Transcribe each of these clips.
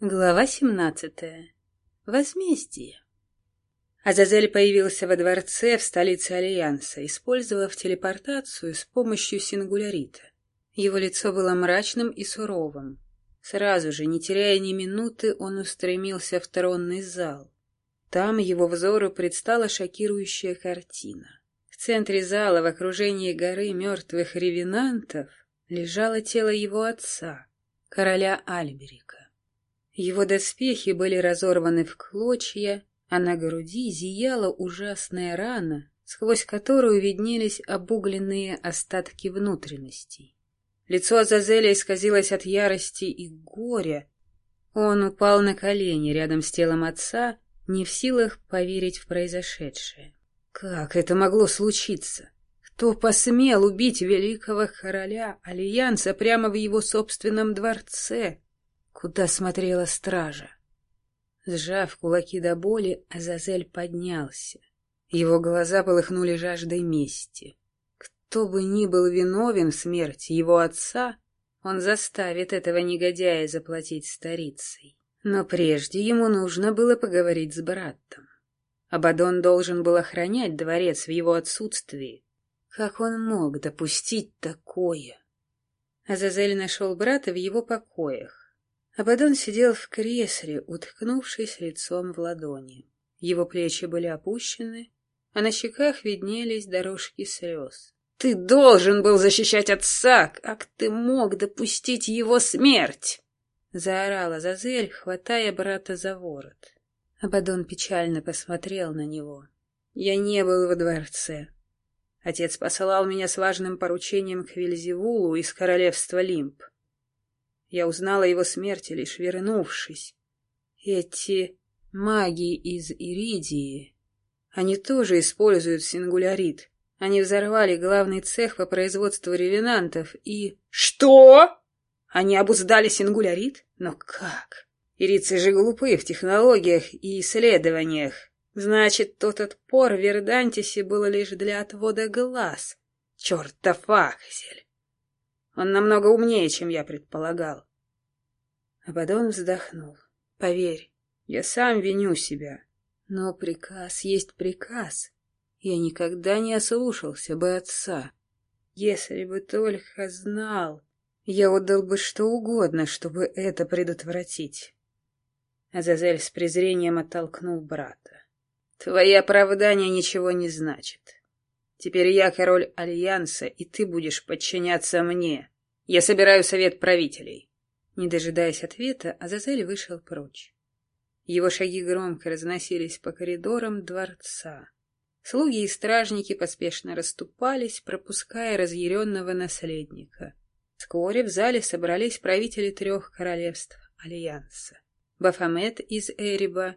Глава семнадцатая. Возмездие. Азазель появился во дворце в столице Альянса, использовав телепортацию с помощью сингулярита. Его лицо было мрачным и суровым. Сразу же, не теряя ни минуты, он устремился в тронный зал. Там его взору предстала шокирующая картина. В центре зала, в окружении горы мертвых ревенантов, лежало тело его отца, короля Альберика. Его доспехи были разорваны в клочья, а на груди зияла ужасная рана, сквозь которую виднелись обугленные остатки внутренностей. Лицо Азазеля исказилось от ярости и горя. Он упал на колени рядом с телом отца, не в силах поверить в произошедшее. Как это могло случиться? Кто посмел убить великого короля Альянса прямо в его собственном дворце? Куда смотрела стража. Сжав кулаки до боли, Азазель поднялся. Его глаза полыхнули жаждой мести. Кто бы ни был виновен в смерти его отца, он заставит этого негодяя заплатить старицей. Но прежде ему нужно было поговорить с братом. Абадон должен был охранять дворец в его отсутствии. Как он мог допустить такое? Азазель нашел брата в его покоях. Абадон сидел в кресле, уткнувшись лицом в ладони. Его плечи были опущены, а на щеках виднелись дорожки слез. «Ты должен был защищать отца! Как ты мог допустить его смерть?» Заорала Зазель, хватая брата за ворот. Абадон печально посмотрел на него. «Я не был во дворце. Отец посылал меня с важным поручением к Вельзевулу из королевства Лимп. Я узнала его смерти, лишь вернувшись. Эти маги из Иридии, они тоже используют сингулярит. Они взорвали главный цех по производству ревенантов и... Что? Они обуздали сингулярит? Но как? Ирицы же глупы в технологиях и исследованиях. Значит, тот отпор в Вердантисе был лишь для отвода глаз. Чертов Аксель! Он намного умнее, чем я предполагал. Абадон вздохнул. Поверь, я сам виню себя. Но приказ есть приказ. Я никогда не ослушался бы отца. Если бы только знал, я отдал бы что угодно, чтобы это предотвратить. Азазель с презрением оттолкнул брата. Твои оправдания ничего не значат. Теперь я король Альянса, и ты будешь подчиняться мне. Я собираю совет правителей. Не дожидаясь ответа, Азазель вышел прочь. Его шаги громко разносились по коридорам дворца. Слуги и стражники поспешно расступались, пропуская разъяренного наследника. Вскоре в зале собрались правители трех королевств Альянса. Бафомет из Эриба,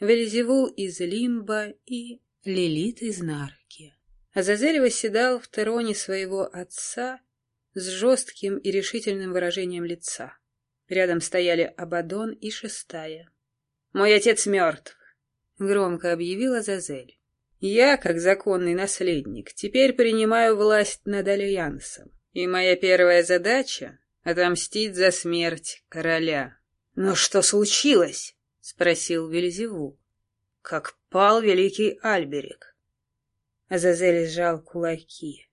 Вельзевул из Лимба и Лилит из Нарки. Азазель восседал в троне своего отца с жестким и решительным выражением лица. Рядом стояли Абадон и Шестая. «Мой отец мертв», — громко объявила Зазель. «Я, как законный наследник, теперь принимаю власть над Альянсом, и моя первая задача — отомстить за смерть короля». «Но что случилось?» — спросил Вельзевул. «Как пал великий Альберик». Азазель сжал кулаки.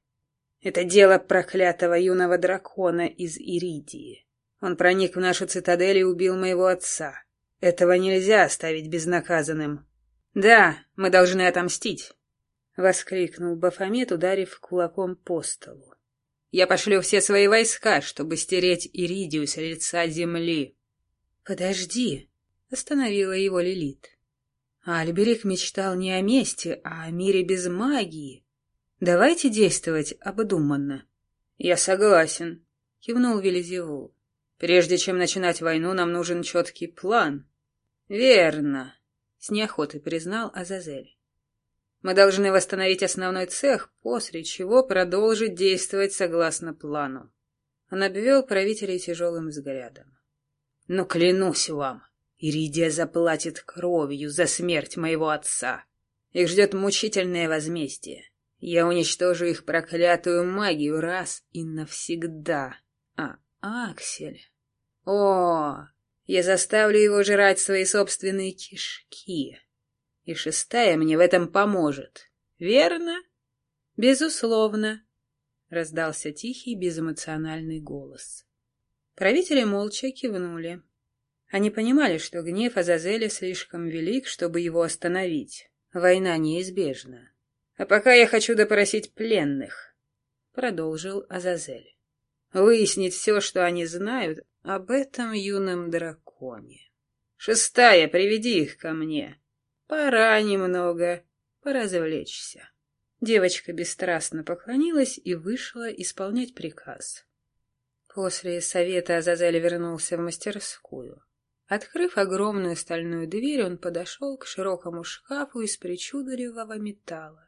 Это дело проклятого юного дракона из Иридии. Он проник в нашу цитадель и убил моего отца. Этого нельзя оставить безнаказанным. Да, мы должны отомстить, — воскликнул Бафомет, ударив кулаком по столу. Я пошлю все свои войска, чтобы стереть Иридию с лица земли. Подожди, — остановила его Лилит. Альберик мечтал не о мести, а о мире без магии. Давайте действовать обдуманно. Я согласен, кивнул Велизевул. Прежде чем начинать войну, нам нужен четкий план. Верно, с неохотой признал Азазель. Мы должны восстановить основной цех, после чего продолжить действовать согласно плану. Он обвел правителей тяжелым взглядом. Но клянусь вам, Иридия заплатит кровью за смерть моего отца. Их ждет мучительное возмездие. Я уничтожу их проклятую магию раз и навсегда. А Аксель... О, Я заставлю его жрать свои собственные кишки. И шестая мне в этом поможет. Верно? Безусловно, раздался тихий, безэмоциональный голос. Правители молча кивнули. Они понимали, что гнев Азазеля слишком велик, чтобы его остановить. Война неизбежна. «А пока я хочу допросить пленных», — продолжил Азазель. «Выяснить все, что они знают об этом юном драконе. Шестая, приведи их ко мне. Пора немного поразвлечься». Девочка бесстрастно поклонилась и вышла исполнять приказ. После совета Азазель вернулся в мастерскую. Открыв огромную стальную дверь, он подошел к широкому шкафу из причудливого металла.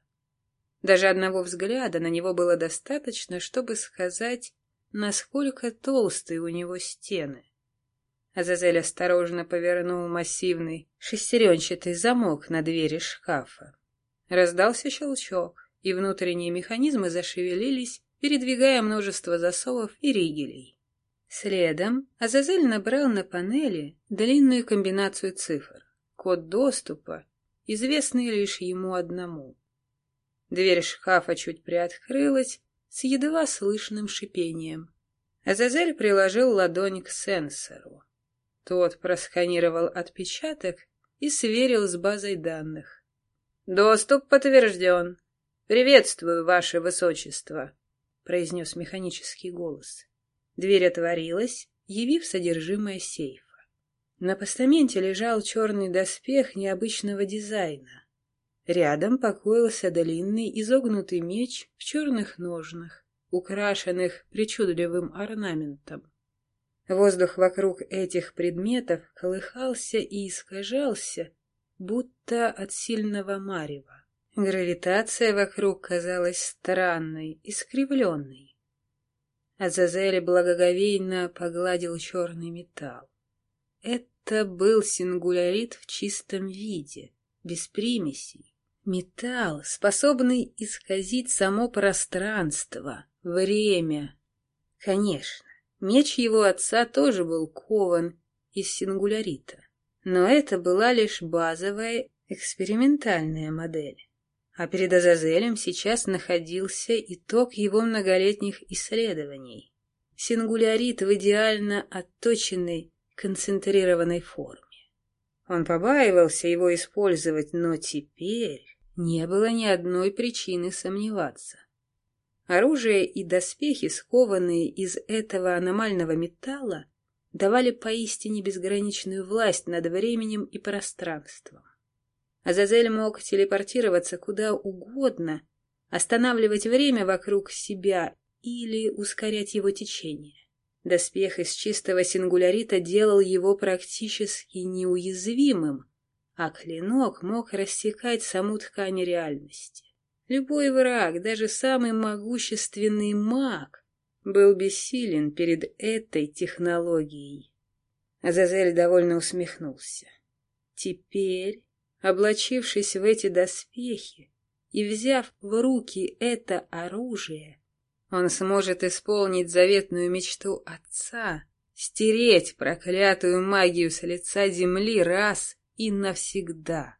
Даже одного взгляда на него было достаточно, чтобы сказать, насколько толстые у него стены. Азазель осторожно повернул массивный шестеренчатый замок на двери шкафа. Раздался щелчок, и внутренние механизмы зашевелились, передвигая множество засовов и ригелей. Следом Азазель набрал на панели длинную комбинацию цифр, код доступа, известный лишь ему одному. Дверь шкафа чуть приоткрылась с едва слышным шипением. Азазель приложил ладонь к сенсору. Тот просканировал отпечаток и сверил с базой данных. «Доступ подтвержден. Приветствую, ваше высочество», — произнес механический голос. Дверь отворилась, явив содержимое сейфа. На постаменте лежал черный доспех необычного дизайна. Рядом покоился длинный изогнутый меч в черных ножнах, украшенных причудливым орнаментом. Воздух вокруг этих предметов колыхался и искажался, будто от сильного марева. Гравитация вокруг казалась странной, искривленной. Азазель благоговейно погладил черный металл. Это был сингулярит в чистом виде, без примесей. Металл, способный исказить само пространство, время. Конечно, меч его отца тоже был кован из сингулярита, но это была лишь базовая экспериментальная модель. А перед Азазелем сейчас находился итог его многолетних исследований. Сингулярит в идеально отточенной, концентрированной форме. Он побаивался его использовать, но теперь не было ни одной причины сомневаться. Оружие и доспехи, скованные из этого аномального металла, давали поистине безграничную власть над временем и пространством. Азазель мог телепортироваться куда угодно, останавливать время вокруг себя или ускорять его течение. Доспех из чистого сингулярита делал его практически неуязвимым, а клинок мог рассекать саму ткань реальности. Любой враг, даже самый могущественный маг, был бессилен перед этой технологией. Азазель довольно усмехнулся. Теперь облачившись в эти доспехи и взяв в руки это оружие, он сможет исполнить заветную мечту отца, стереть проклятую магию с лица земли раз и навсегда.